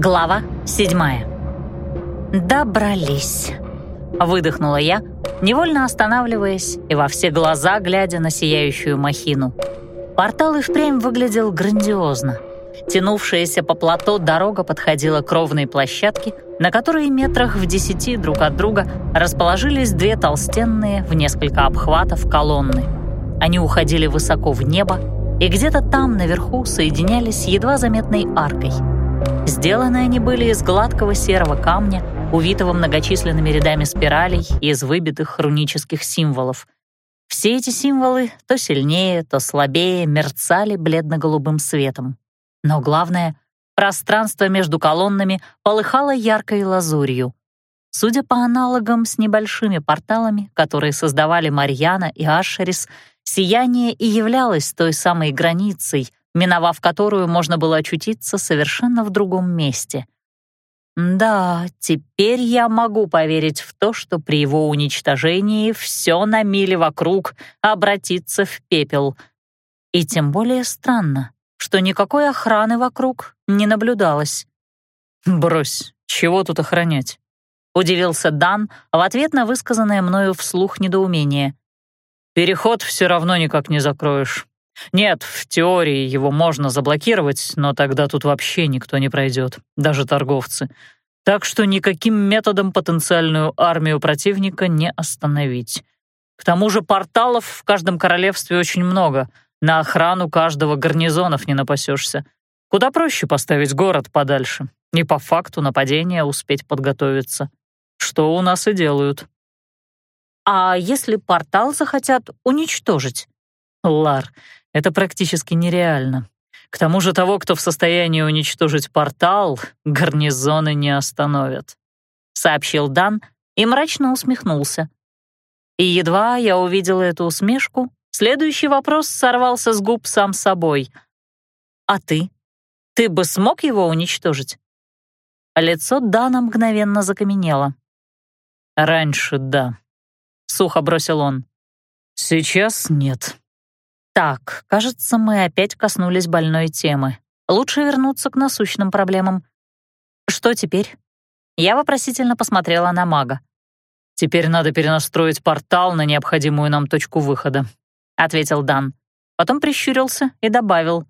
Глава седьмая. «Добрались», — выдохнула я, невольно останавливаясь и во все глаза глядя на сияющую махину. Портал и впрямь выглядел грандиозно. Тянувшаяся по плато дорога подходила к ровной площадке, на которой метрах в десяти друг от друга расположились две толстенные в несколько обхватов колонны. Они уходили высоко в небо и где-то там наверху соединялись едва заметной аркой — Сделаны они были из гладкого серого камня, увитого многочисленными рядами спиралей из выбитых рунических символов. Все эти символы то сильнее, то слабее мерцали бледно-голубым светом. Но главное, пространство между колоннами полыхало яркой лазурью. Судя по аналогам с небольшими порталами, которые создавали Марьяна и Ашерис, сияние и являлось той самой границей, миновав которую можно было очутиться совершенно в другом месте. Да, теперь я могу поверить в то, что при его уничтожении все на миле вокруг обратится в пепел. И тем более странно, что никакой охраны вокруг не наблюдалось. «Брось, чего тут охранять?» — удивился Дан в ответ на высказанное мною вслух недоумение. «Переход все равно никак не закроешь. Нет, в теории его можно заблокировать, но тогда тут вообще никто не пройдет, даже торговцы. Так что никаким методом потенциальную армию противника не остановить. К тому же порталов в каждом королевстве очень много, на охрану каждого гарнизонов не напасешься. Куда проще поставить город подальше и по факту нападения успеть подготовиться. Что у нас и делают. А если портал захотят уничтожить? Лар, это практически нереально. К тому же того, кто в состоянии уничтожить портал, гарнизоны не остановят», — сообщил Дан и мрачно усмехнулся. И едва я увидела эту усмешку, следующий вопрос сорвался с губ сам собой. «А ты? Ты бы смог его уничтожить?» Лицо Дана мгновенно закаменело. «Раньше да», — сухо бросил он. «Сейчас нет». Так, кажется, мы опять коснулись больной темы. Лучше вернуться к насущным проблемам. Что теперь? Я вопросительно посмотрела на мага. «Теперь надо перенастроить портал на необходимую нам точку выхода», — ответил Дан. Потом прищурился и добавил.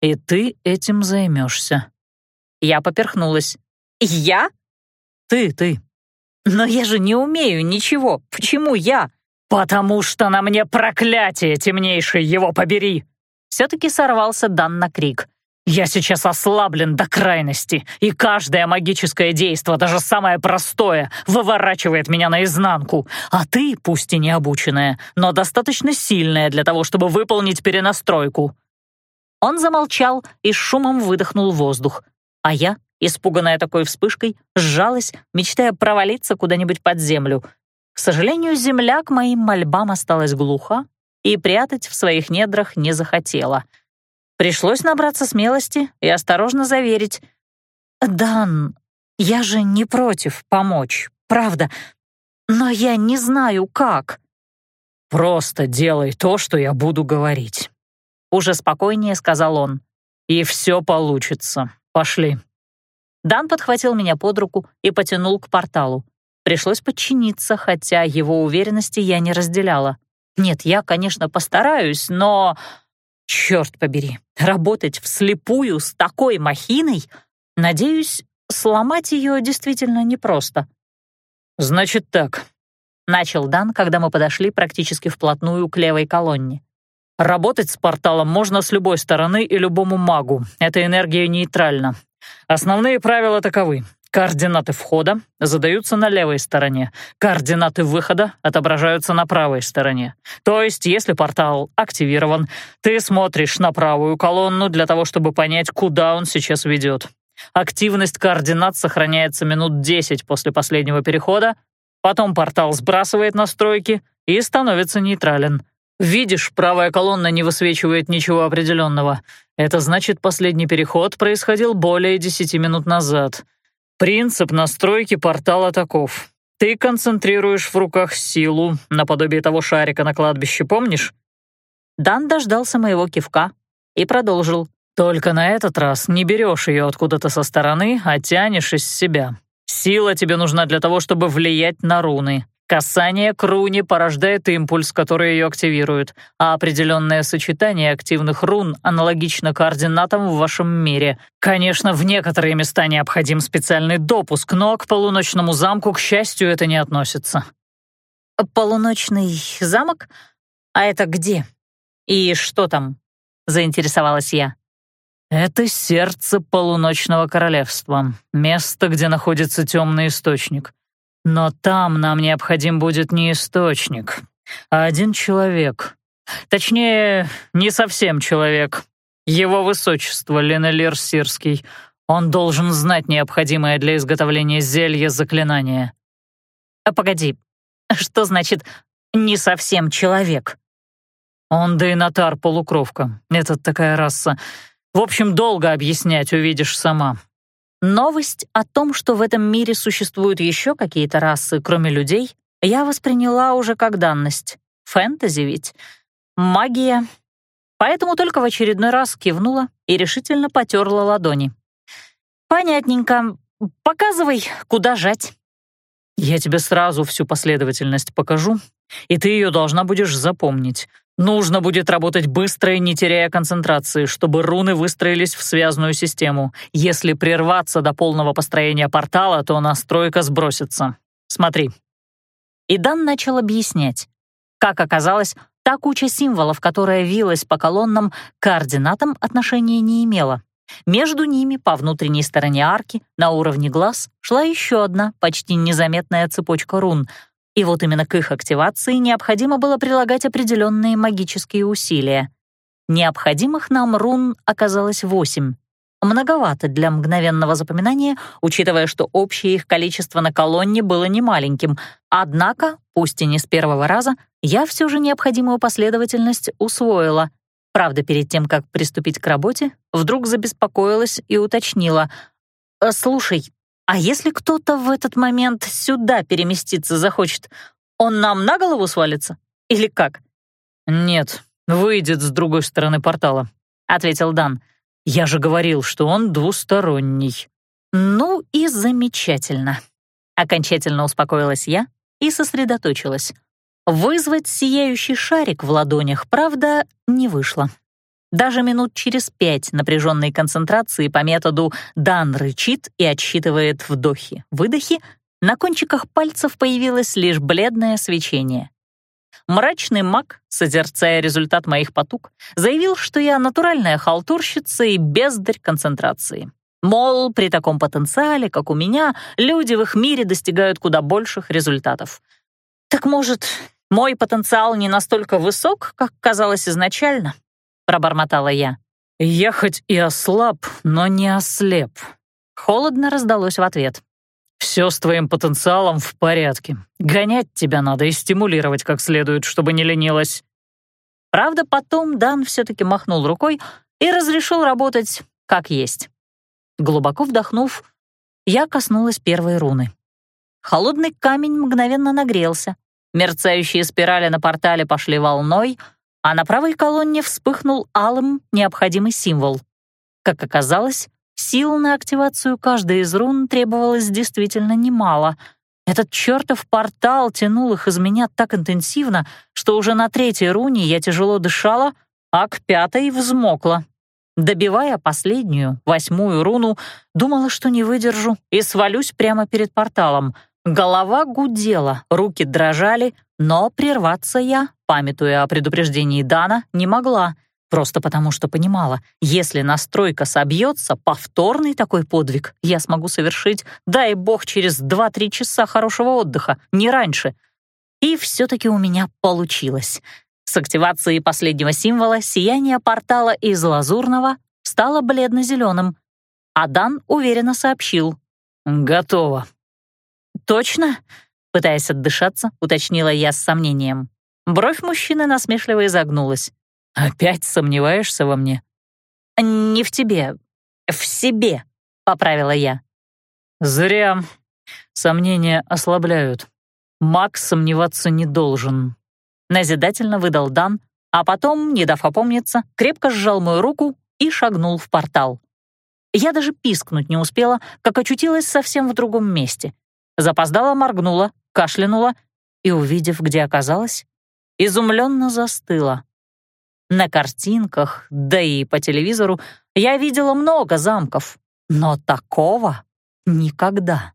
«И ты этим займешься». Я поперхнулась. «Я?» «Ты, ты». «Но я же не умею ничего. Почему я?» «Потому что на мне проклятие, темнейший его побери!» Все-таки сорвался Дан на крик. «Я сейчас ослаблен до крайности, и каждое магическое действо, даже самое простое, выворачивает меня наизнанку. А ты, пусть и не обученная, но достаточно сильная для того, чтобы выполнить перенастройку». Он замолчал и с шумом выдохнул воздух, а я, испуганная такой вспышкой, сжалась, мечтая провалиться куда-нибудь под землю — к сожалению, земля к моим мольбам осталась глуха и прятать в своих недрах не захотела. Пришлось набраться смелости и осторожно заверить. «Дан, я же не против помочь, правда, но я не знаю, как». «Просто делай то, что я буду говорить», — уже спокойнее сказал он. «И все получится. Пошли». Дан подхватил меня под руку и потянул к порталу. Пришлось подчиниться, хотя его уверенности я не разделяла. Нет, я, конечно, постараюсь, но... Черт побери, работать вслепую с такой махиной? Надеюсь, сломать ее действительно непросто. «Значит так», — начал Дан, когда мы подошли практически вплотную к левой колонне. «Работать с порталом можно с любой стороны и любому магу. Эта энергия нейтральна. Основные правила таковы. Координаты входа задаются на левой стороне, координаты выхода отображаются на правой стороне. То есть, если портал активирован, ты смотришь на правую колонну для того, чтобы понять, куда он сейчас ведет. Активность координат сохраняется минут 10 после последнего перехода, потом портал сбрасывает настройки и становится нейтрален. Видишь, правая колонна не высвечивает ничего определенного. Это значит, последний переход происходил более 10 минут назад — Принцип настройки портала таков. Ты концентрируешь в руках силу, наподобие того шарика на кладбище, помнишь? Дан дождался моего кивка и продолжил. Только на этот раз не берешь ее откуда-то со стороны, а тянешь из себя. Сила тебе нужна для того, чтобы влиять на руны. Касание к руне порождает импульс, который ее активирует, а определенное сочетание активных рун аналогично координатам в вашем мире. Конечно, в некоторые места необходим специальный допуск, но к полуночному замку, к счастью, это не относится. «Полуночный замок? А это где? И что там?» — заинтересовалась я. «Это сердце полуночного королевства, место, где находится темный источник. Но там нам необходим будет не источник, а один человек. Точнее, не совсем человек. Его высочество Ленелир Сирский. Он должен знать необходимое для изготовления зелья заклинания». А «Погоди, что значит «не совсем человек»?» «Он дейнатар-полукровка. Это такая раса. В общем, долго объяснять, увидишь сама. Новость о том, что в этом мире существуют еще какие-то расы, кроме людей, я восприняла уже как данность. Фэнтези ведь. Магия. Поэтому только в очередной раз кивнула и решительно потерла ладони. «Понятненько. Показывай, куда жать». «Я тебе сразу всю последовательность покажу, и ты ее должна будешь запомнить. Нужно будет работать быстро и не теряя концентрации, чтобы руны выстроились в связную систему. Если прерваться до полного построения портала, то настройка сбросится. Смотри». И Дан начал объяснять. Как оказалось, та куча символов, которая вилась по колоннам, к координатам отношения не имела. Между ними, по внутренней стороне арки, на уровне глаз, шла еще одна, почти незаметная цепочка рун — и вот именно к их активации необходимо было прилагать определенные магические усилия. Необходимых нам рун оказалось восемь. Многовато для мгновенного запоминания, учитывая, что общее их количество на колонне было немаленьким. Однако, пусть и не с первого раза, я все же необходимую последовательность усвоила. Правда, перед тем, как приступить к работе, вдруг забеспокоилась и уточнила. «Э, «Слушай, а если кто-то в этот момент сюда переместиться захочет, он нам на голову свалится? Или как? Нет, выйдет с другой стороны портала, ответил Дан. Я же говорил, что он двусторонний. Ну и замечательно. Окончательно успокоилась я и сосредоточилась. Вызвать сияющий шарик в ладонях, правда, не вышло. Даже минут через пять напряженной концентрации по методу «Дан рычит и отсчитывает вдохи-выдохи» на кончиках пальцев появилось лишь бледное свечение. Мрачный маг, созерцая результат моих потуг, заявил, что я натуральная халтурщица и бездарь концентрации. Мол, при таком потенциале, как у меня, люди в их мире достигают куда больших результатов. Так может, мой потенциал не настолько высок, как казалось изначально? — пробормотала я. «Я хоть и ослаб, но не ослеп», — холодно раздалось в ответ. «Все с твоим потенциалом в порядке. Гонять тебя надо и стимулировать как следует, чтобы не ленилась». Правда, потом Дан все-таки махнул рукой и разрешил работать как есть. Глубоко вдохнув, я коснулась первой руны. Холодный камень мгновенно нагрелся. Мерцающие спирали на портале пошли волной — а на правой колонне вспыхнул алым необходимый символ. Как оказалось, сил на активацию каждой из рун требовалось действительно немало. Этот чертов портал тянул их из меня так интенсивно, что уже на третьей руне я тяжело дышала, а к пятой взмокла. Добивая последнюю, восьмую руну, думала, что не выдержу и свалюсь прямо перед порталом. Голова гудела, руки дрожали, но прерваться я, памятуя о предупреждении Дана, не могла, просто потому что понимала, если настройка собьется, повторный такой подвиг я смогу совершить, дай бог, через 2-3 часа хорошего отдыха, не раньше. И все-таки у меня получилось. С активацией последнего символа сияние портала из лазурного стало бледно-зеленым, а Дан уверенно сообщил. «Готово». «Точно?» Пытаясь отдышаться, уточнила я с сомнением. Бровь мужчины насмешливо изогнулась. «Опять сомневаешься во мне?» «Не в тебе, в себе», — поправила я. «Зря. Сомнения ослабляют. Макс сомневаться не должен». Назидательно выдал Дан, а потом, не дав опомниться, крепко сжал мою руку и шагнул в портал. Я даже пискнуть не успела, как очутилась совсем в другом месте. Запоздала, моргнула, кашлянула и, увидев, где оказалась, изумленно застыла. На картинках, да и по телевизору, я видела много замков, но такого никогда.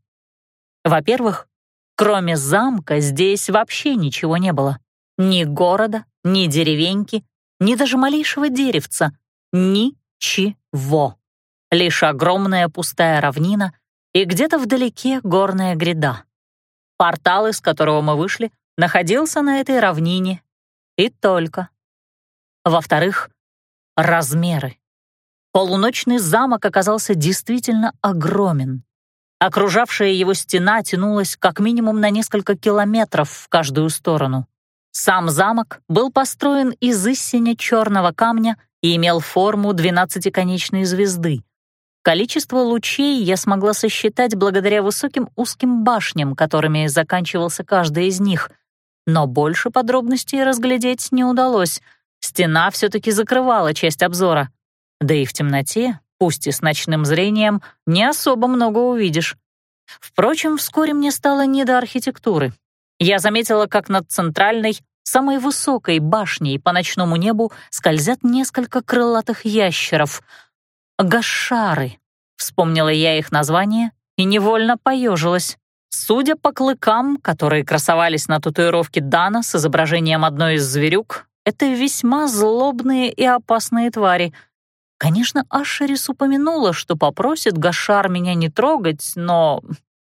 Во-первых, кроме замка здесь вообще ничего не было. Ни города, ни деревеньки, ни даже малейшего деревца. Ничего. Лишь огромная пустая равнина и где-то вдалеке горная гряда. Портал, из которого мы вышли, находился на этой равнине. И только. Во-вторых, размеры. Полуночный замок оказался действительно огромен. Окружавшая его стена тянулась как минимум на несколько километров в каждую сторону. Сам замок был построен из истине черного камня и имел форму двенадцатиконечной звезды. Количество лучей я смогла сосчитать благодаря высоким узким башням, которыми заканчивался каждый из них. Но больше подробностей разглядеть не удалось. Стена все-таки закрывала часть обзора. Да и в темноте, пусть и с ночным зрением, не особо много увидишь. Впрочем, вскоре мне стало не до архитектуры. Я заметила, как над центральной, самой высокой башней по ночному небу скользят несколько крылатых ящеров. Гашары. Вспомнила я их название и невольно поежилась. Судя по клыкам, которые красовались на татуировке Дана с изображением одной из зверюк, это весьма злобные и опасные твари. Конечно, Ашерис упомянула, что попросит Гашар меня не трогать, но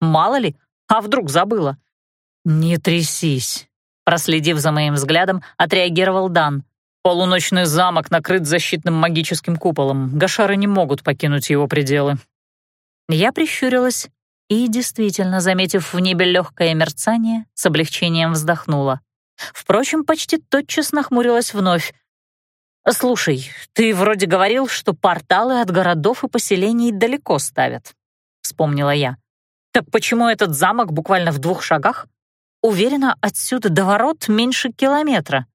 мало ли, а вдруг забыла. «Не трясись», — проследив за моим взглядом, отреагировал Дан. «Полуночный замок накрыт защитным магическим куполом. Гашары не могут покинуть его пределы». Я прищурилась и, действительно, заметив в небе легкое мерцание, с облегчением вздохнула. Впрочем, почти тотчас нахмурилась вновь. «Слушай, ты вроде говорил, что порталы от городов и поселений далеко ставят», — вспомнила я. «Так почему этот замок буквально в двух шагах? Уверена, отсюда до ворот меньше километра».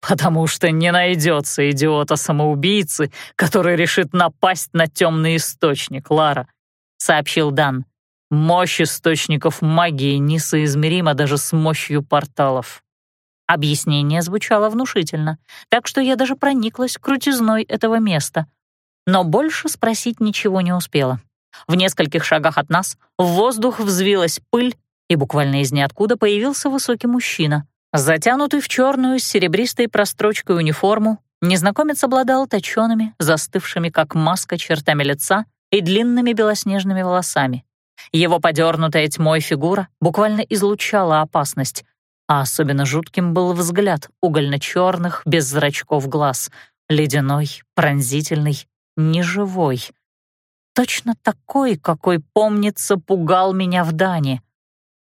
«Потому что не найдется идиота-самоубийцы, который решит напасть на темный источник, Лара», — сообщил Дан. «Мощь источников магии несоизмерима даже с мощью порталов». Объяснение звучало внушительно, так что я даже прониклась крутизной этого места. Но больше спросить ничего не успела. В нескольких шагах от нас в воздух взвилась пыль, и буквально из ниоткуда появился высокий мужчина. Затянутый в черную с серебристой прострочкой униформу, незнакомец обладал точеными, застывшими как маска чертами лица и длинными белоснежными волосами. Его подернутая тьмой фигура буквально излучала опасность, а особенно жутким был взгляд угольно-черных, без зрачков глаз, ледяной, пронзительный, неживой. Точно такой, какой, помнится, пугал меня в Дане.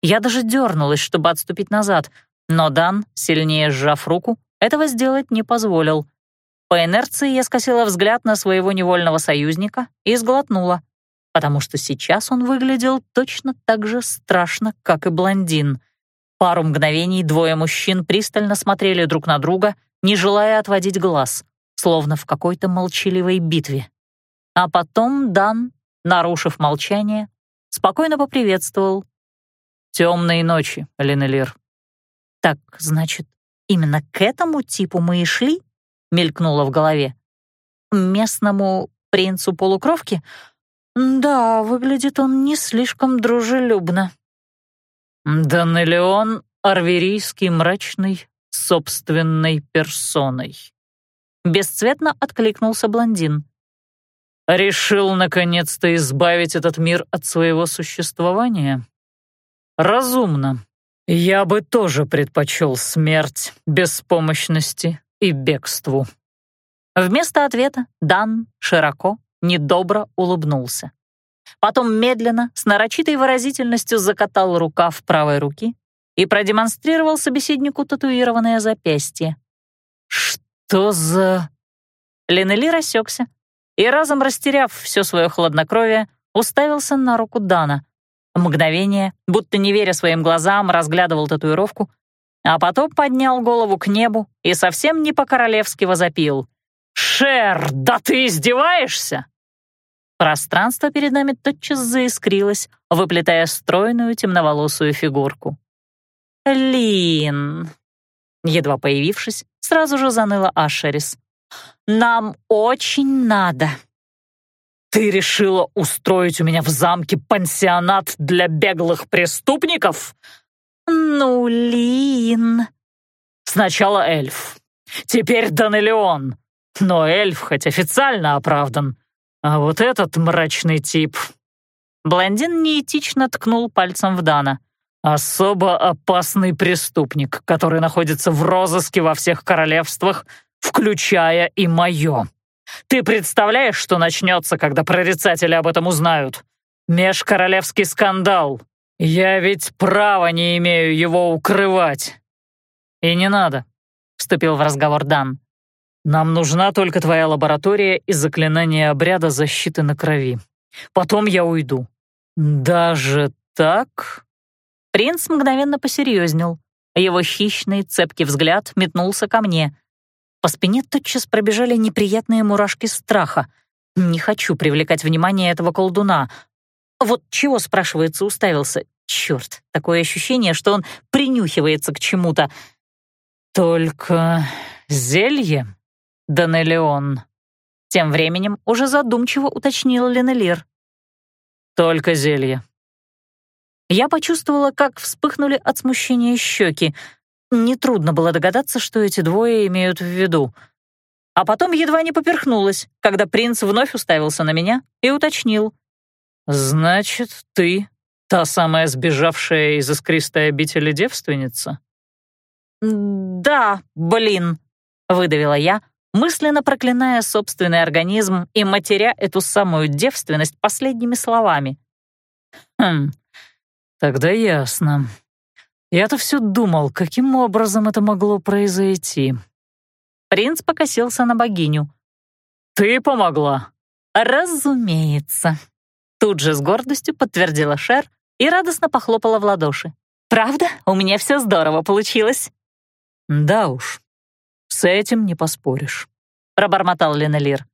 Я даже дернулась, чтобы отступить назад, но Дан, сильнее сжав руку, этого сделать не позволил. По инерции я скосила взгляд на своего невольного союзника и сглотнула, потому что сейчас он выглядел точно так же страшно, как и блондин — Пару мгновений двое мужчин пристально смотрели друг на друга, не желая отводить глаз, словно в какой-то молчаливой битве. А потом Дан, нарушив молчание, спокойно поприветствовал. «Темные ночи, Ленелир». «Так, значит, именно к этому типу мы и шли?» — мелькнуло в голове. «Местному принцу полукровки? Да, выглядит он не слишком дружелюбно». «Данелион Арверийский мрачный собственной персоной», — бесцветно откликнулся блондин. «Решил, наконец-то, избавить этот мир от своего существования? Разумно. Я бы тоже предпочел смерть, беспомощности и бегству». Вместо ответа Дан широко, недобро улыбнулся. Потом медленно, с нарочитой выразительностью закатал рукав правой руки и продемонстрировал собеседнику татуированное запястье. «Что за...» Ленели рассекся и, разом растеряв все свое хладнокровие, уставился на руку Дана. Мгновение, будто не веря своим глазам, разглядывал татуировку, а потом поднял голову к небу и совсем не по-королевски возопил. «Шер, да ты издеваешься?» Пространство перед нами тотчас заискрилось, выплетая стройную темноволосую фигурку. «Лин!» Едва появившись, сразу же заныла Ашерис. «Нам очень надо!» «Ты решила устроить у меня в замке пансионат для беглых преступников?» «Ну, Лин...» «Сначала эльф, теперь Данелион. Но эльф хоть официально оправдан, а вот этот мрачный тип...» Блондин неэтично ткнул пальцем в Дана. «Особо опасный преступник, который находится в розыске во всех королевствах, включая и мое. Ты представляешь, что начнется, когда прорицатели об этом узнают? Межкоролевский скандал. Я ведь права не имею его укрывать». «И не надо», — вступил в разговор Дан. Нам нужна только твоя лаборатория и заклинание обряда защиты на крови. Потом я уйду». «Даже так?» Принц мгновенно посерьезнел. Его хищный, цепкий взгляд метнулся ко мне. По спине тотчас пробежали неприятные мурашки страха. Не хочу привлекать внимание этого колдуна. Вот чего, спрашивается, уставился? Черт, такое ощущение, что он принюхивается к чему-то. «Только зелье?» Данелион. Тем временем уже задумчиво уточнил Ленелир. «Только зелье». Я почувствовала, как вспыхнули от смущения щеки. Нетрудно было догадаться, что эти двое имеют в виду. А потом едва не поперхнулась, когда принц вновь уставился на меня и уточнил. «Значит, ты та самая сбежавшая из искристой обители девственница?» «Да, блин», — выдавила я, мысленно проклиная собственный организм и матеря эту самую девственность последними словами. «Хм, тогда ясно. Я-то все думал, каким образом это могло произойти». Принц покосился на богиню. «Ты помогла?» «Разумеется». Тут же с гордостью подтвердила Шер и радостно похлопала в ладоши. «Правда? У меня все здорово получилось». «Да уж, с этим не поспоришь», — пробормотал Ленелир.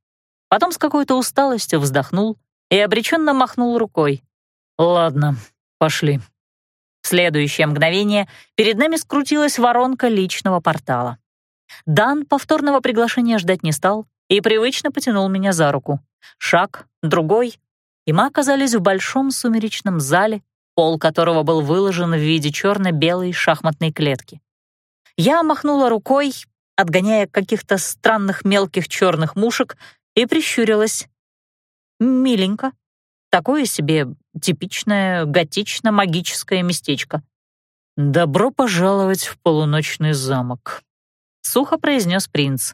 Потом с какой-то усталостью вздохнул и обреченно махнул рукой. «Ладно, пошли». Следующее мгновение перед нами скрутилась воронка личного портала. Дан повторного приглашения ждать не стал и привычно потянул меня за руку. Шаг, другой, и мы оказались в большом сумеречном зале, пол которого был выложен в виде черно-белой шахматной клетки. Я махнула рукой, отгоняя каких-то странных мелких черных мушек, и прищурилась. Миленько. Такое себе типичное готично-магическое местечко. «Добро пожаловать в полуночный замок», — сухо произнес принц.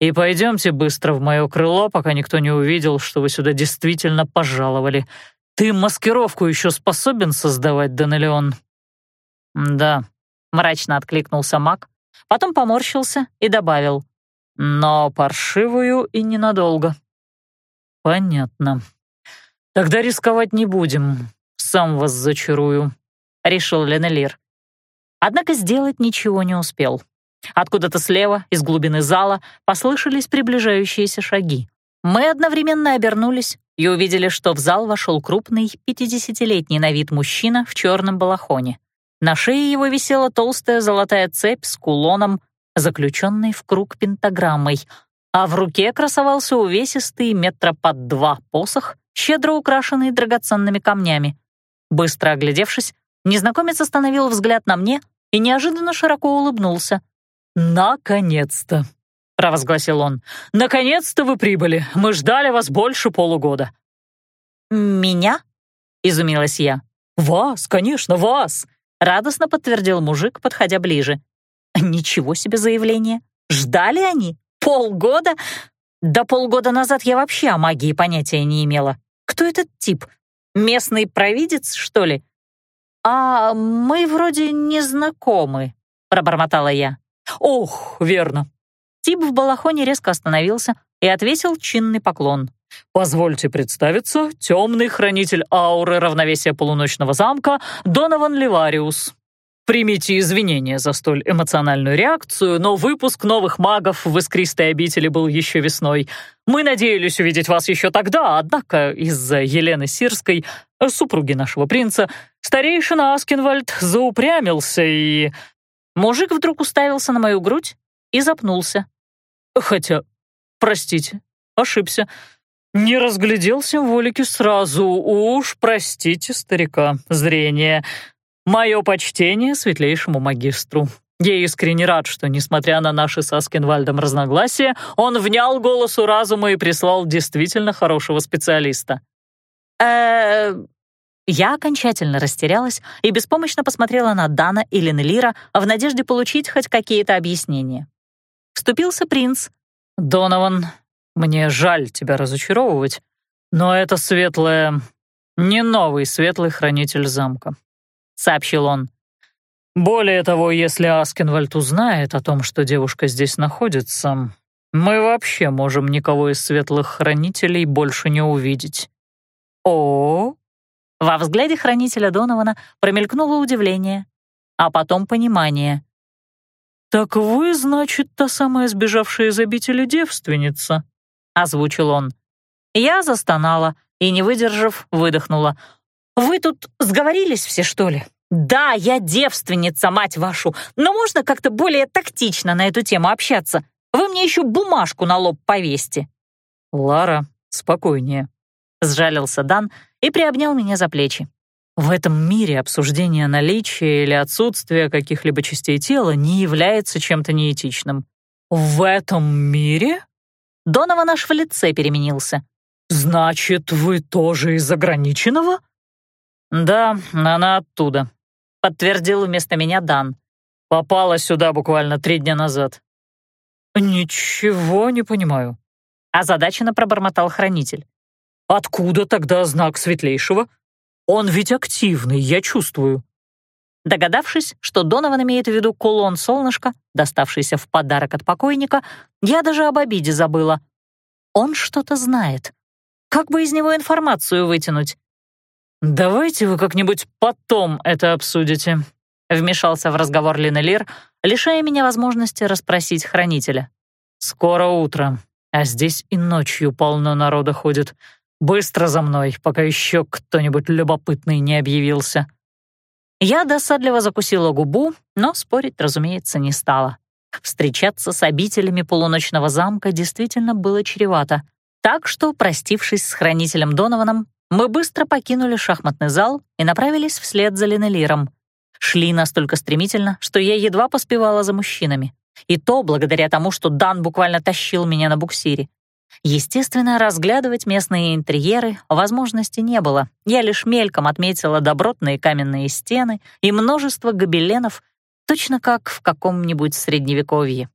«И пойдемте быстро в мое крыло, пока никто не увидел, что вы сюда действительно пожаловали. Ты маскировку еще способен создавать, Данелион?» «Да», — мрачно откликнулся маг, Потом поморщился и добавил. «Но паршивую и ненадолго». «Понятно. Тогда рисковать не будем. Сам вас зачарую», — решил Ленелир. Однако сделать ничего не успел. Откуда-то слева, из глубины зала, послышались приближающиеся шаги. Мы одновременно обернулись и увидели, что в зал вошел крупный, пятидесятилетний на вид мужчина в черном балахоне. На шее его висела толстая золотая цепь с кулоном, заключенной в круг пентаграммой, а в руке красовался увесистый метра под два посох, щедро украшенный драгоценными камнями. Быстро оглядевшись, незнакомец остановил взгляд на мне и неожиданно широко улыбнулся. «Наконец-то!» — провозгласил он. «Наконец-то вы прибыли! Мы ждали вас больше полугода!» «Меня?» — изумилась я. «Вас, конечно, вас!» — радостно подтвердил мужик, подходя ближе. «Ничего себе заявление! Ждали они? Полгода? Да полгода назад я вообще о магии понятия не имела. Кто этот тип? Местный провидец, что ли?» «А мы вроде не знакомы», — пробормотала я. «Ох, верно». Тип в балахоне резко остановился и отвесил чинный поклон. «Позвольте представиться, темный хранитель ауры равновесия полуночного замка Донован Ливариус». Примите извинения за столь эмоциональную реакцию, но выпуск новых магов в искристой обители был еще весной. Мы надеялись увидеть вас еще тогда, однако из-за Елены Сирской, супруги нашего принца, старейшина Аскинвальд заупрямился и... Мужик вдруг уставился на мою грудь и запнулся. Хотя, простите, ошибся. Не разглядел символики сразу. Уж простите старика, зрение. Мое почтение светлейшему магистру. Я искренне рад, что, несмотря на наши с Аскинвальдом разногласия, он внял голосу разума и прислал действительно хорошего специалиста. э Я окончательно растерялась и беспомощно посмотрела на Дана и Ленелира в надежде получить хоть какие-то объяснения. Вступился принц. «Донован, мне жаль тебя разочаровывать, но это светлое... не новый светлый хранитель замка сообщил он. «Более того, если Аскенвальд узнает о том, что девушка здесь находится, мы вообще можем никого из светлых хранителей больше не увидеть». «О?» Во взгляде хранителя Донована промелькнуло удивление, а потом понимание. «Так вы, значит, та самая сбежавшая из обители девственница?» — озвучил он. Я застонала и, не выдержав, выдохнула — «Вы тут сговорились все, что ли?» «Да, я девственница, мать вашу, но можно как-то более тактично на эту тему общаться? Вы мне еще бумажку на лоб повесьте». «Лара, спокойнее», — сжалился Дан и приобнял меня за плечи. В этом мире обсуждение наличия или отсутствия каких-либо частей тела не является чем-то неэтичным. «В этом мире?» Донован аж в лице переменился. «Значит, вы тоже из ограниченного?» «Да, она оттуда», — подтвердил вместо меня Дан. «Попала сюда буквально три дня назад». «Ничего не понимаю», — озадаченно пробормотал хранитель. «Откуда тогда знак светлейшего? Он ведь активный, я чувствую». Догадавшись, что Донован имеет в виду кулон солнышка, доставшийся в подарок от покойника, я даже об обиде забыла. Он что-то знает. Как бы из него информацию вытянуть? «Давайте вы как-нибудь потом это обсудите», — вмешался в разговор Линелир, лишая меня возможности расспросить хранителя. «Скоро утро, а здесь и ночью полно народа ходит. Быстро за мной, пока еще кто-нибудь любопытный не объявился». Я досадливо закусила губу, но спорить, разумеется, не стала. Встречаться с обителями полуночного замка действительно было чревато. Так что, простившись с хранителем Донованом, мы быстро покинули шахматный зал и направились вслед за Ленелиром. Шли настолько стремительно, что я едва поспевала за мужчинами. И то благодаря тому, что Дан буквально тащил меня на буксире. Естественно, разглядывать местные интерьеры возможности не было. Я лишь мельком отметила добротные каменные стены и множество гобеленов, точно как в каком-нибудь средневековье.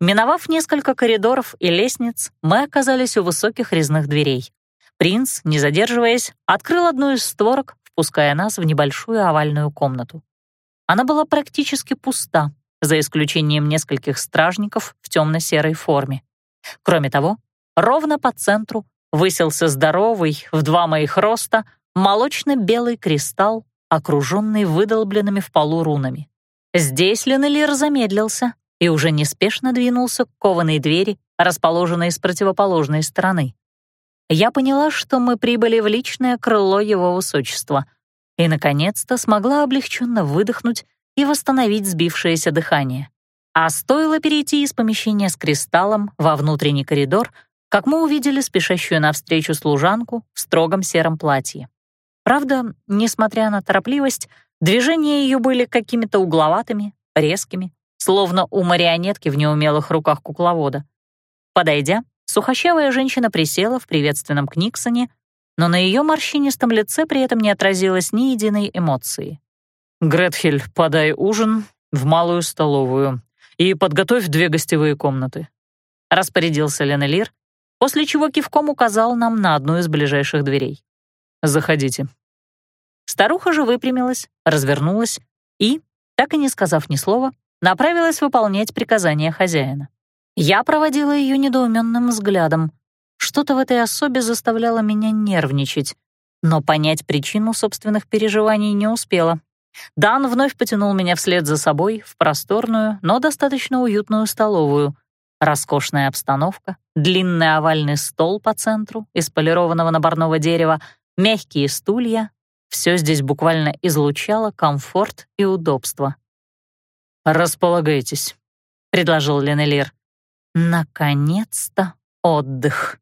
Миновав несколько коридоров и лестниц, мы оказались у высоких резных дверей. Принц, не задерживаясь, открыл одну из створок, впуская нас в небольшую овальную комнату. Она была практически пуста, за исключением нескольких стражников в темно-серой форме. Кроме того, ровно по центру высился здоровый, в два моих роста, молочно-белый кристалл, окруженный выдолбленными в полу рунами. Здесь Ленелир замедлился и уже неспешно двинулся к кованой двери, расположенной с противоположной стороны я поняла, что мы прибыли в личное крыло его высочества и, наконец-то, смогла облегченно выдохнуть и восстановить сбившееся дыхание. А стоило перейти из помещения с кристаллом во внутренний коридор, как мы увидели спешащую навстречу служанку в строгом сером платье. Правда, несмотря на торопливость, движения ее были какими-то угловатыми, резкими, словно у марионетки в неумелых руках кукловода. Подойдя, Сухощавая женщина присела в приветственном книксоне, но на ее морщинистом лице при этом не отразилось ни единой эмоции. «Гретхель, подай ужин в малую столовую и подготовь две гостевые комнаты», — распорядился Ленелир, после чего кивком указал нам на одну из ближайших дверей. «Заходите». Старуха же выпрямилась, развернулась и, так и не сказав ни слова, направилась выполнять приказания хозяина. Я проводила ее недоуменным взглядом. Что-то в этой особе заставляло меня нервничать, но понять причину собственных переживаний не успела. Дан вновь потянул меня вслед за собой в просторную, но достаточно уютную столовую. Роскошная обстановка, длинный овальный стол по центру из полированного наборного дерева, мягкие стулья — все здесь буквально излучало комфорт и удобство. «Располагайтесь», — предложил Ленелир. «Наконец-то отдых».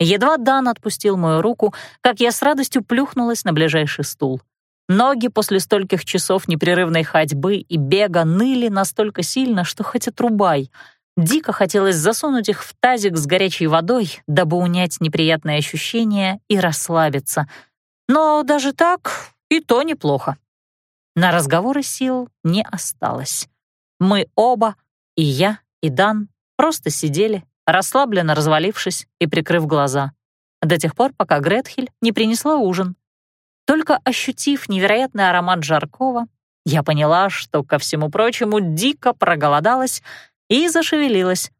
Едва Дан отпустил мою руку, как я с радостью плюхнулась на ближайший стул. Ноги после стольких часов непрерывной ходьбы и бега ныли настолько сильно, что хоть отрубай. Дико хотелось засунуть их в тазик с горячей водой, дабы унять неприятные ощущения и расслабиться. Но даже так и то неплохо. На разговоры сил не осталось. Мы оба, и я, и Дан, просто сидели, расслабленно развалившись и прикрыв глаза, до тех пор, пока Гретхель не принесла ужин. Только ощутив невероятный аромат жаркого, я поняла, что, ко всему прочему, дико проголодалась и зашевелилась.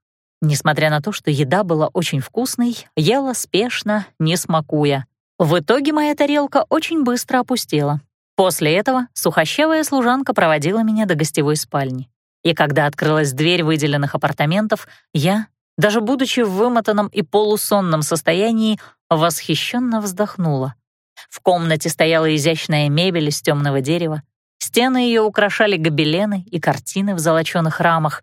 Несмотря на то, что еда была очень вкусной, ела спешно, не смакуя. В итоге моя тарелка очень быстро опустела. После этого сухощавая служанка проводила меня до гостевой спальни. И когда открылась дверь выделенных апартаментов, я, даже будучи в вымотанном и полусонном состоянии, восхищенно вздохнула. В комнате стояла изящная мебель из темного дерева, стены ее украшали гобелены и картины в золоченых рамах.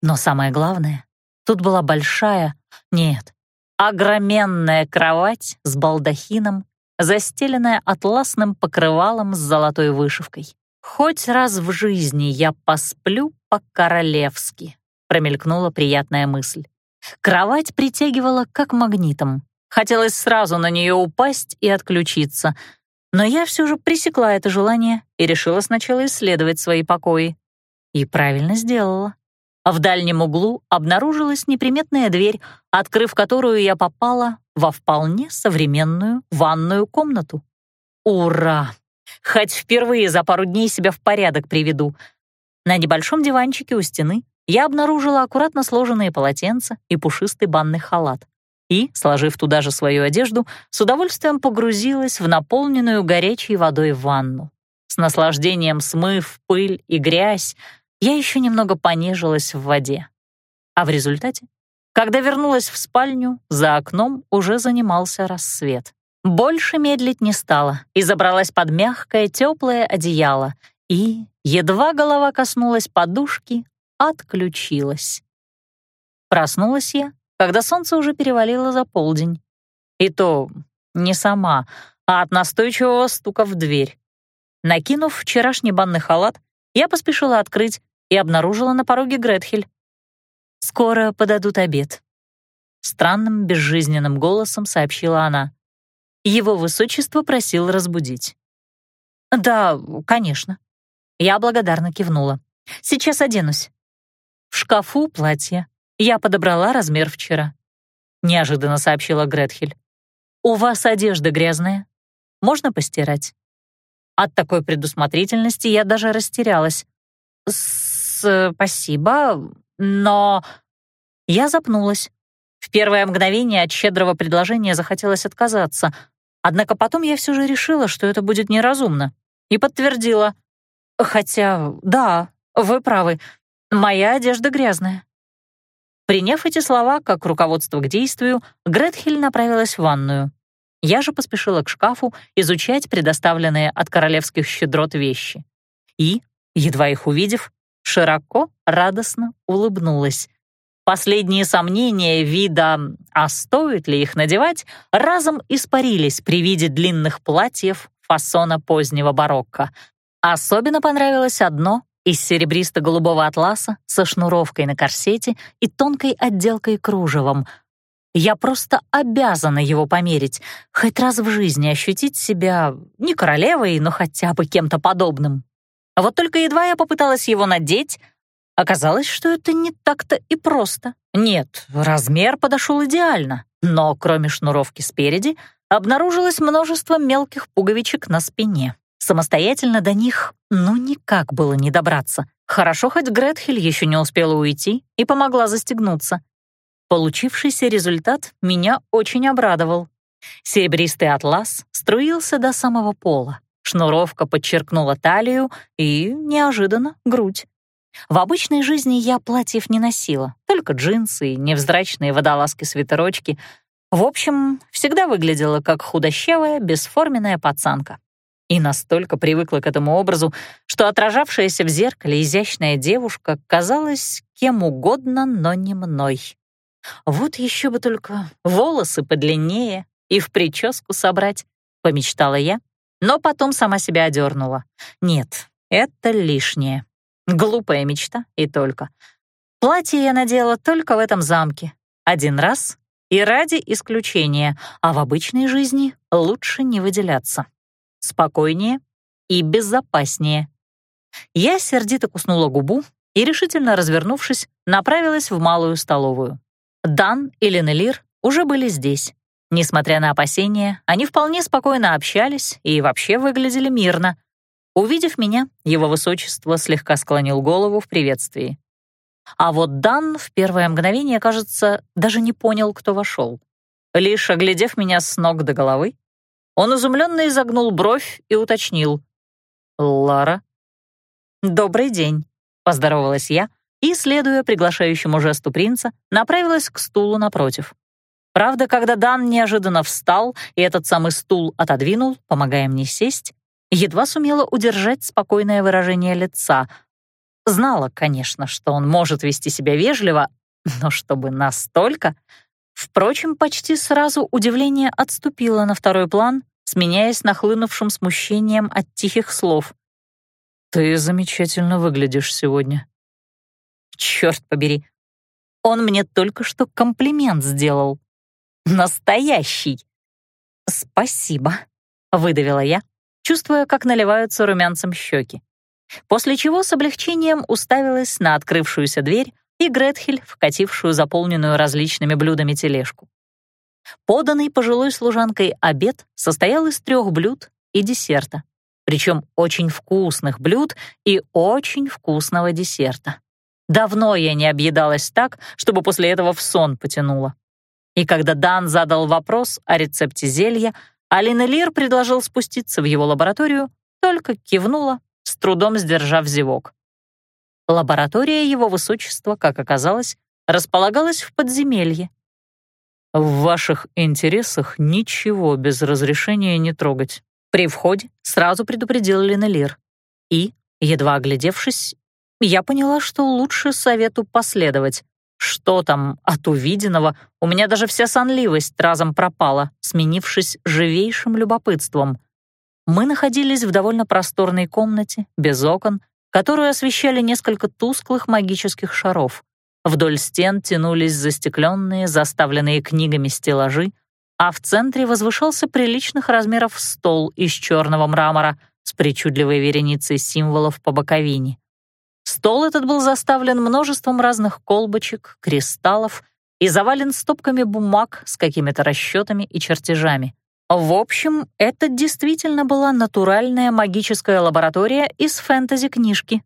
Но самое главное, тут была большая, нет, огроменная кровать с балдахином, застеленная атласным покрывалом с золотой вышивкой. «Хоть раз в жизни я посплю по-королевски», — промелькнула приятная мысль. Кровать притягивала как магнитом. Хотелось сразу на нее упасть и отключиться. Но я все же пресекла это желание и решила сначала исследовать свои покои. И правильно сделала. В дальнем углу обнаружилась неприметная дверь, открыв которую я попала во вполне современную ванную комнату. Ура! Хоть впервые за пару дней себя в порядок приведу. На небольшом диванчике у стены я обнаружила аккуратно сложенные полотенца и пушистый банный халат. И, сложив туда же свою одежду, с удовольствием погрузилась в наполненную горячей водой ванну. С наслаждением смыв пыль и грязь, я еще немного понежилась в воде. А в результате, когда вернулась в спальню, за окном уже занимался рассвет. Больше медлить не стала и забралась под мягкое теплое одеяло и, едва голова коснулась подушки, отключилась. Проснулась я, когда солнце уже перевалило за полдень. И то не сама, а от настойчивого стука в дверь. Накинув вчерашний банный халат, я поспешила открыть и обнаружила на пороге Гретхель. «Скоро подадут обед», — странным безжизненным голосом сообщила она. Его высочество просил разбудить. «Да, конечно». Я благодарно кивнула. «Сейчас оденусь». В шкафу платье. Я подобрала размер вчера. Неожиданно сообщила Гретхель. «У вас одежда грязная. Можно постирать?» От такой предусмотрительности я даже растерялась. «Спасибо, но...» Я запнулась. В первое мгновение от щедрого предложения захотелось отказаться, Однако потом я все же решила, что это будет неразумно, и подтвердила. Хотя, да, вы правы, моя одежда грязная. Приняв эти слова как руководство к действию, Гретхель направилась в ванную. Я же поспешила к шкафу изучать предоставленные от королевских щедрот вещи. И, едва их увидев, широко, радостно улыбнулась. Последние сомнения вида «а стоит ли их надевать» разом испарились при виде длинных платьев фасона позднего барокко. Особенно понравилось одно из серебристо-голубого атласа со шнуровкой на корсете и тонкой отделкой кружевом. Я просто обязана его померить, хоть раз в жизни ощутить себя не королевой, но хотя бы кем-то подобным. А вот только едва я попыталась его надеть — Оказалось, что это не так-то и просто. Нет, размер подошел идеально, но кроме шнуровки спереди обнаружилось множество мелких пуговичек на спине. Самостоятельно до них ну никак было не добраться. Хорошо, хоть Гретхель еще не успела уйти и помогла застегнуться. Получившийся результат меня очень обрадовал. Серебристый атлас струился до самого пола. Шнуровка подчеркнула талию и, неожиданно, грудь. В обычной жизни я платьев не носила, только джинсы и невзрачные водолазки-свитерочки. В общем, всегда выглядела как худощавая, бесформенная пацанка. И настолько привыкла к этому образу, что отражавшаяся в зеркале изящная девушка казалась кем угодно, но не мной. Вот еще бы только волосы подлиннее и в прическу собрать, помечтала я, но потом сама себя одернула. Нет, это лишнее. Глупая мечта и только. Платье я надела только в этом замке. Один раз и ради исключения, а в обычной жизни лучше не выделяться. Спокойнее и безопаснее. Я сердито куснула губу и, решительно развернувшись, направилась в малую столовую. Дан и Ленелир уже были здесь. Несмотря на опасения, они вполне спокойно общались и вообще выглядели мирно. Увидев меня, его высочество слегка склонил голову в приветствии. А вот Дан в первое мгновение, кажется, даже не понял, кто вошел. Лишь оглядев меня с ног до головы, он изумленно изогнул бровь и уточнил. «Лара?» «Добрый день», — поздоровалась я и, следуя приглашающему жесту принца, направилась к стулу напротив. Правда, когда Дан неожиданно встал и этот самый стул отодвинул, помогая мне сесть, едва сумела удержать спокойное выражение лица. Знала, конечно, что он может вести себя вежливо, но чтобы настолько... Впрочем, почти сразу удивление отступило на второй план, сменяясь нахлынувшим смущением от тихих слов. «Ты замечательно выглядишь сегодня». «Черт побери, он мне только что комплимент сделал. Настоящий!» «Спасибо», — выдавила я, чувствуя, как наливаются румянцем щеки. После чего с облегчением уставилась на открывшуюся дверь и Гретхель, вкатившую заполненную различными блюдами тележку. Поданный пожилой служанкой обед состоял из трех блюд и десерта, причем очень вкусных блюд и очень вкусного десерта. Давно я не объедалась так, чтобы после этого в сон потянула. И когда Дан задал вопрос о рецепте зелья, Алина Лир предложил спуститься в его лабораторию, только кивнула, с трудом сдержав зевок. Лаборатория его высочества, как оказалось, располагалась в подземелье. «В ваших интересах ничего без разрешения не трогать». При входе сразу предупредил Ленелир. И, едва оглядевшись, я поняла, что лучше совету последовать. Что там от увиденного, у меня даже вся сонливость разом пропала, сменившись живейшим любопытством. Мы находились в довольно просторной комнате, без окон, которую освещали несколько тусклых магических шаров. Вдоль стен тянулись застекленные, заставленные книгами стеллажи, а в центре возвышался приличных размеров стол из черного мрамора с причудливой вереницей символов по боковине. Стол этот был заставлен множеством разных колбочек, кристаллов и завален стопками бумаг с какими-то расчетами и чертежами. В общем, это действительно была натуральная магическая лаборатория из фэнтези-книжки.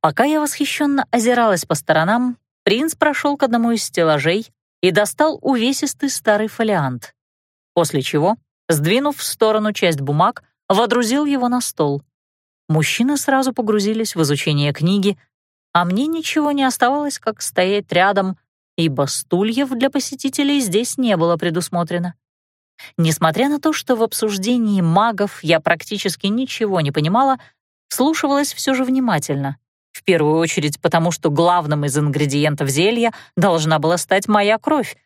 Пока я восхищенно озиралась по сторонам, принц прошел к одному из стеллажей и достал увесистый старый фолиант. После чего, сдвинув в сторону часть бумаг, водрузил его на стол. Мужчины сразу погрузились в изучение книги, а мне ничего не оставалось, как стоять рядом, ибо стульев для посетителей здесь не было предусмотрено. Несмотря на то, что в обсуждении магов я практически ничего не понимала, слушалась все же внимательно. В первую очередь потому, что главным из ингредиентов зелья должна была стать моя кровь,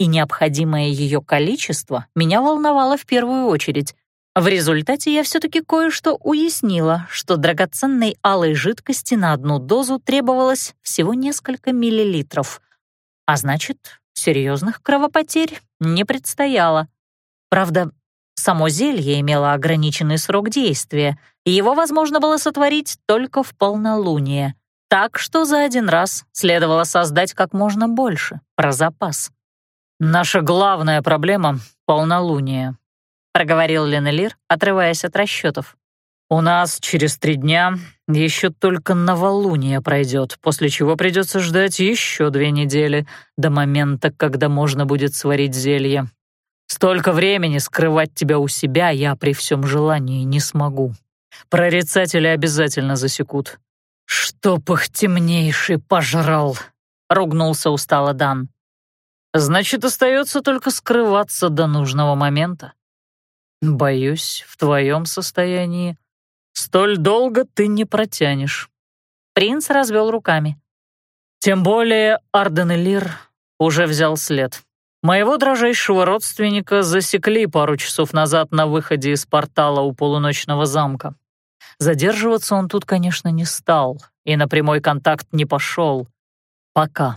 и необходимое ее количество меня волновало в первую очередь. В результате я все-таки кое-что уяснила, что драгоценной алой жидкости на одну дозу требовалось всего несколько миллилитров. А значит, серьезных кровопотерь не предстояло. Правда, само зелье имело ограниченный срок действия, и его возможно было сотворить только в полнолуние. Так что за один раз следовало создать как можно больше, про запас. «Наша главная проблема — полнолуние», — проговорил Ленелир, отрываясь от расчетов. «У нас через три дня еще только новолуние пройдет, после чего придется ждать еще две недели до момента, когда можно будет сварить зелье. Столько времени скрывать тебя у себя я при всем желании не смогу». Прорицатели обязательно засекут. «Чтоб их темнейший пожрал!» — ругнулся устало Дан. «Значит, остается только скрываться до нужного момента. Боюсь, в твоем состоянии столь долго ты не протянешь». Принц развел руками. Тем более Арден Элир уже взял след. Моего дрожайшего родственника засекли пару часов назад на выходе из портала у полуночного замка. Задерживаться он тут, конечно, не стал и на прямой контакт не пошел. Пока.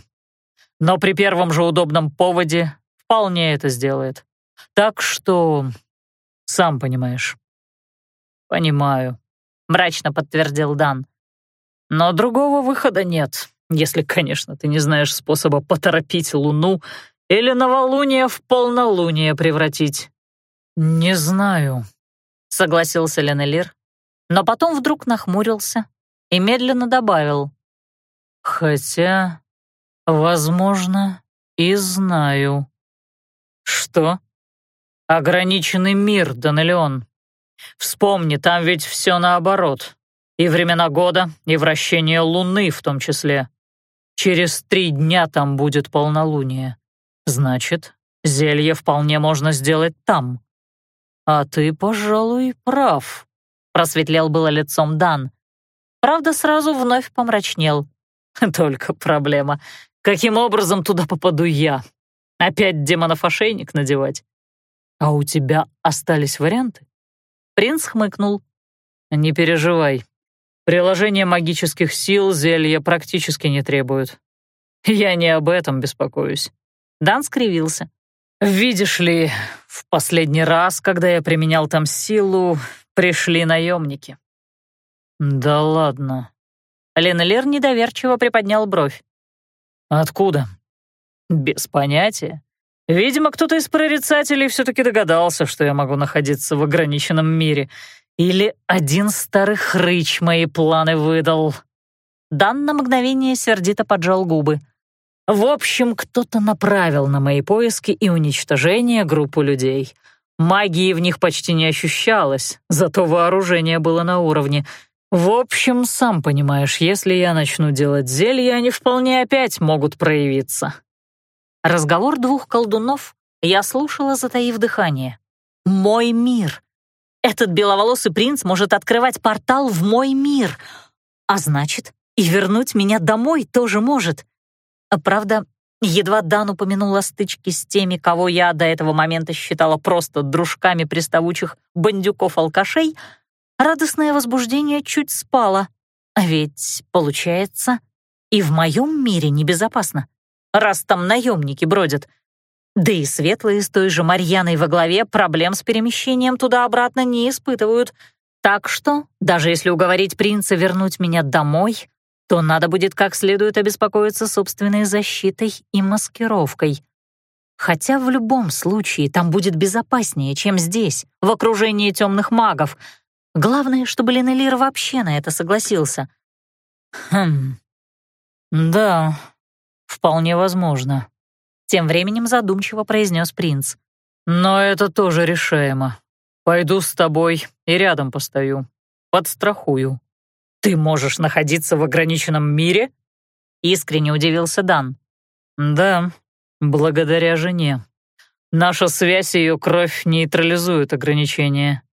Но при первом же удобном поводе вполне это сделает. Так что, сам понимаешь. «Понимаю», — мрачно подтвердил Дан. «Но другого выхода нет, если, конечно, ты не знаешь способа поторопить Луну или новолуние в полнолуние превратить». «Не знаю», — согласился Ленелир, но потом вдруг нахмурился и медленно добавил. «Хотя, возможно, и знаю». «Что?» «Ограниченный мир, Данелион. Вспомни, там ведь все наоборот. И времена года, и вращение Луны в том числе. Через три дня там будет полнолуние. Значит, зелье вполне можно сделать там. А ты, пожалуй, прав просветлел было лицом Дан. Правда, сразу вновь помрачнел. Только проблема. Каким образом туда попаду я? Опять демонов-ошейник надевать? А у тебя остались варианты? Принц хмыкнул. Не переживай. Приложение магических сил зелья практически не требует. Я не об этом беспокоюсь. Дан скривился. Видишь ли, в последний раз, когда я применял там силу, Пришли наемники. Да ладно. Ленелер недоверчиво приподнял бровь. Откуда? Без понятия. Видимо, кто-то из прорицателей все-таки догадался, что я могу находиться в ограниченном мире. Или один старый хрыч мои планы выдал. Дан на мгновение сердито поджал губы. В общем, кто-то направил на мои поиски и уничтожение группу людей — Магии в них почти не ощущалось, зато вооружение было на уровне. В общем, сам понимаешь, если я начну делать зелья, они вполне опять могут проявиться. Разговор двух колдунов я слушала, затаив дыхание. «Мой мир! Этот беловолосый принц может открывать портал в мой мир, а значит, и вернуть меня домой тоже может. Правда, Едва Дан упомянул о стычке с теми, кого я до этого момента считала просто дружками приставучих бандюков-алкашей, радостное возбуждение чуть спало. А ведь, получается, и в моем мире небезопасно, раз там наемники бродят. Да и светлые с той же Марьяной во главе проблем с перемещением туда-обратно не испытывают. Так что, даже если уговорить принца вернуть меня домой, то надо будет как следует обеспокоиться собственной защитой и маскировкой. Хотя в любом случае там будет безопаснее, чем здесь, в окружении темных магов. Главное, чтобы Ленелир вообще на это согласился. Хм, да, вполне возможно. Тем временем задумчиво произнес принц. Но это тоже решаемо. Пойду с тобой и рядом постою. Подстрахую. «Ты можешь находиться в ограниченном мире?» — искренне удивился Дан. «Да, благодаря жене. Наша связь и ее кровь нейтрализуют ограничения».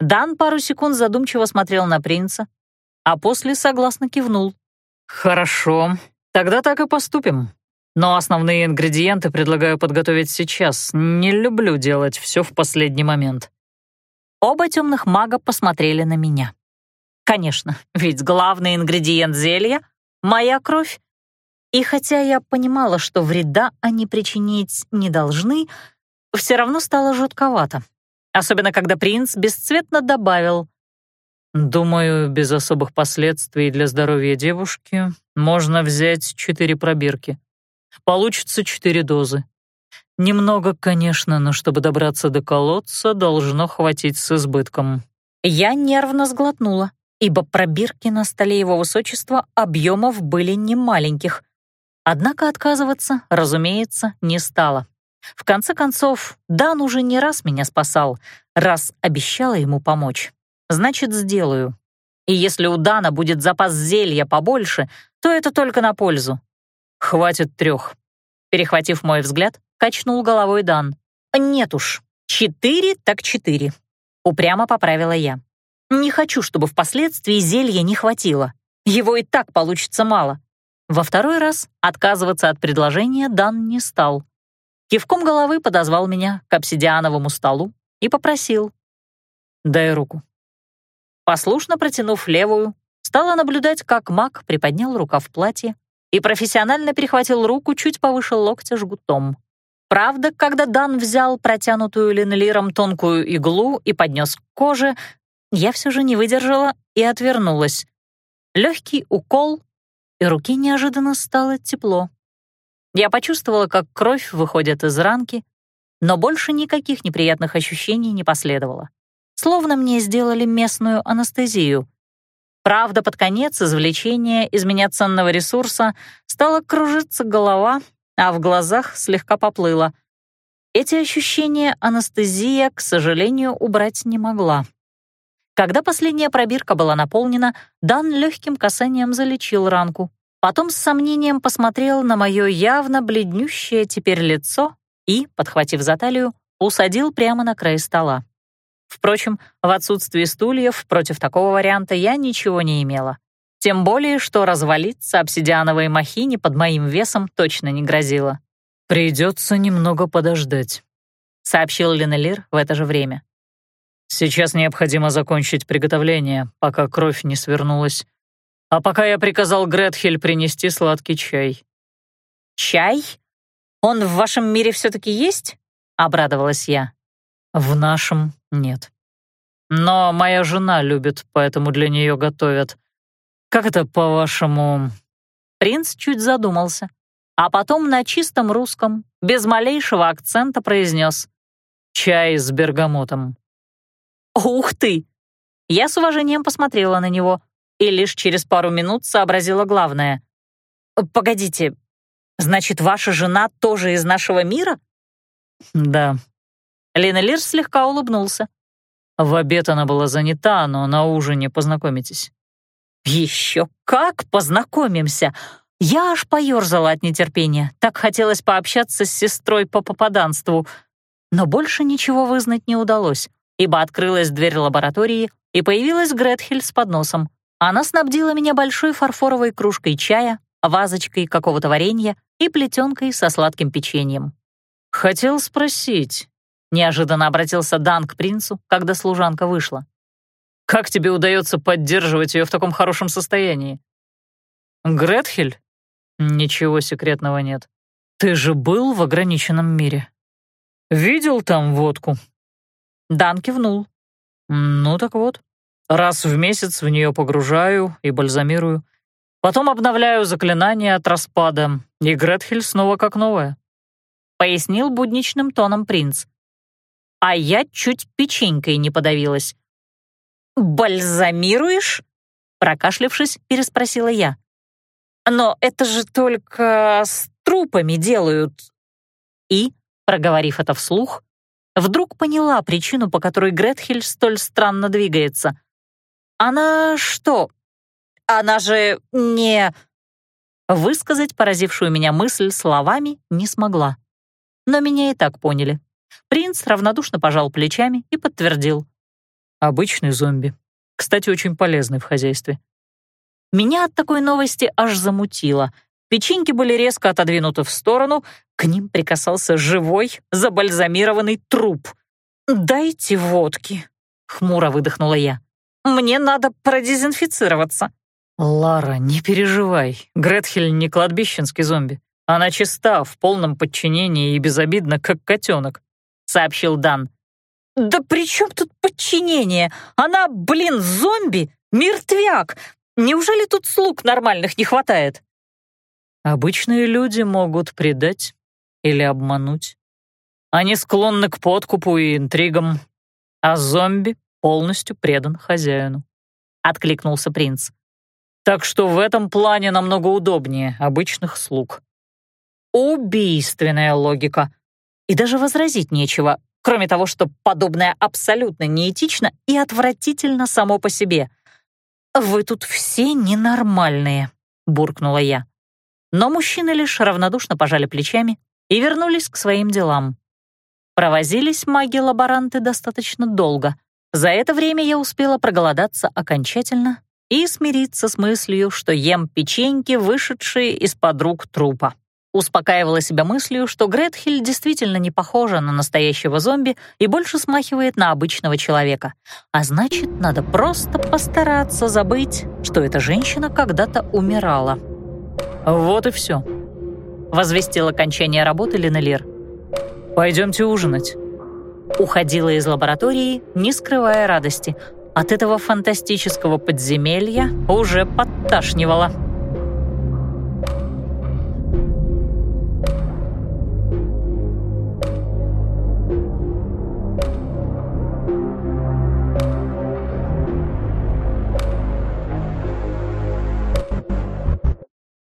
Дан пару секунд задумчиво смотрел на принца, а после согласно кивнул. «Хорошо, тогда так и поступим. Но основные ингредиенты предлагаю подготовить сейчас. Не люблю делать все в последний момент». Оба темных мага посмотрели на меня. Конечно, ведь главный ингредиент зелья — моя кровь. И хотя я понимала, что вреда они причинить не должны, все равно стало жутковато. Особенно, когда принц бесцветно добавил «Думаю, без особых последствий для здоровья девушки можно взять четыре пробирки. Получится четыре дозы. Немного, конечно, но чтобы добраться до колодца, должно хватить с избытком». Я нервно сглотнула ибо пробирки на столе его высочества объемов были немаленьких. Однако отказываться, разумеется, не стало. В конце концов, Дан уже не раз меня спасал, раз обещала ему помочь. Значит, сделаю. И если у Дана будет запас зелья побольше, то это только на пользу. Хватит трех. Перехватив мой взгляд, качнул головой Дан. Нет уж, четыре так четыре. Упрямо поправила я. Не хочу, чтобы впоследствии зелья не хватило. Его и так получится мало. Во второй раз отказываться от предложения Дан не стал. Кивком головы подозвал меня к обсидиановому столу и попросил. «Дай руку». Послушно протянув левую, стала наблюдать, как маг приподнял рукав платья и профессионально перехватил руку чуть повыше локтя жгутом. Правда, когда Дан взял протянутую линолиром тонкую иглу и поднес к коже, я все же не выдержала и отвернулась. Легкий укол, и руки неожиданно стало тепло. Я почувствовала, как кровь выходит из ранки, но больше никаких неприятных ощущений не последовало. Словно мне сделали местную анестезию. Правда, под конец извлечения из меня ценного ресурса стала кружиться голова, а в глазах слегка поплыло. Эти ощущения анестезия, к сожалению, убрать не могла. Когда последняя пробирка была наполнена, Дан легким касанием залечил ранку. Потом с сомнением посмотрел на мое явно бледнющее теперь лицо и, подхватив за талию, усадил прямо на край стола. Впрочем, в отсутствии стульев против такого варианта я ничего не имела. Тем более, что развалиться обсидиановой махине под моим весом точно не грозило. «Придется немного подождать», — сообщил Ленелир в это же время. «Сейчас необходимо закончить приготовление, пока кровь не свернулась. А пока я приказал Гретхель принести сладкий чай». «Чай? Он в вашем мире все-таки есть?» — обрадовалась я. «В нашем нет. Но моя жена любит, поэтому для нее готовят. Как это, по-вашему...» Принц чуть задумался, а потом на чистом русском, без малейшего акцента произнес «Чай с бергамотом». «Ух ты!» Я с уважением посмотрела на него и лишь через пару минут сообразила главное. «Погодите, значит, ваша жена тоже из нашего мира?» «Да». Лена Лир слегка улыбнулся. В обед она была занята, но на ужине познакомитесь. «Еще как познакомимся!» Я аж поёрзала от нетерпения. Так хотелось пообщаться с сестрой по попаданству. Но больше ничего вызнать не удалось, ибо открылась дверь лаборатории, и появилась Гретхель с подносом. Она снабдила меня большой фарфоровой кружкой чая, вазочкой какого-то варенья и плетенкой со сладким печеньем. «Хотел спросить», — неожиданно обратился Дан к принцу, когда служанка вышла. «Как тебе удается поддерживать ее в таком хорошем состоянии?» «Гретхель?» «Ничего секретного нет. Ты же был в ограниченном мире. Видел там водку?» Дан кивнул. «Ну так вот, Раз в месяц в нее погружаю и бальзамирую. Потом обновляю заклинание от распада, и Гретхель снова как новая. Пояснил будничным тоном принц. А я чуть печенькой не подавилась. «Бальзамируешь?» Прокашлявшись, переспросила я. «Но это же только с трупами делают». И, проговорив это вслух, вдруг поняла причину, по которой Гретхель столь странно двигается. Она что? Она же не... Высказать поразившую меня мысль словами не смогла. Но меня и так поняли. Принц равнодушно пожал плечами и подтвердил. Обычный зомби. Кстати, очень полезный в хозяйстве. Меня от такой новости аж замутило. Печеньки были резко отодвинуты в сторону, к ним прикасался живой, забальзамированный труп. «Дайте водки», — хмуро выдохнула я. Мне надо продезинфицироваться». «Лара, не переживай. Гретхель не кладбищенский зомби. Она чиста, в полном подчинении и безобидна, как котенок», — сообщил Дан. «Да при чем тут подчинение? Она, блин, зомби, мертвяк. Неужели тут слуг нормальных не хватает?» «Обычные люди могут предать или обмануть. Они склонны к подкупу и интригам, а зомби полностью предан хозяину», — откликнулся принц. «Так что в этом плане намного удобнее обычных слуг». Убийственная логика. И даже возразить нечего, кроме того, что подобное абсолютно неэтично и отвратительно само по себе. «Вы тут все ненормальные», — буркнула я. Но мужчины лишь равнодушно пожали плечами и вернулись к своим делам. Провозились маги-лаборанты достаточно долго. За это время я успела проголодаться окончательно и смириться с мыслью, что ем печеньки, вышедшие из-под рук трупа. Успокаивала себя мыслью, что Гретхель действительно не похожа на настоящего зомби и больше смахивает на обычного человека. А значит, надо просто постараться забыть, что эта женщина когда-то умирала. «Вот и все», — возвестил окончание работы Ленелир. «Пойдемте ужинать». Уходила из лаборатории, не скрывая радости. От этого фантастического подземелья уже подташнивала.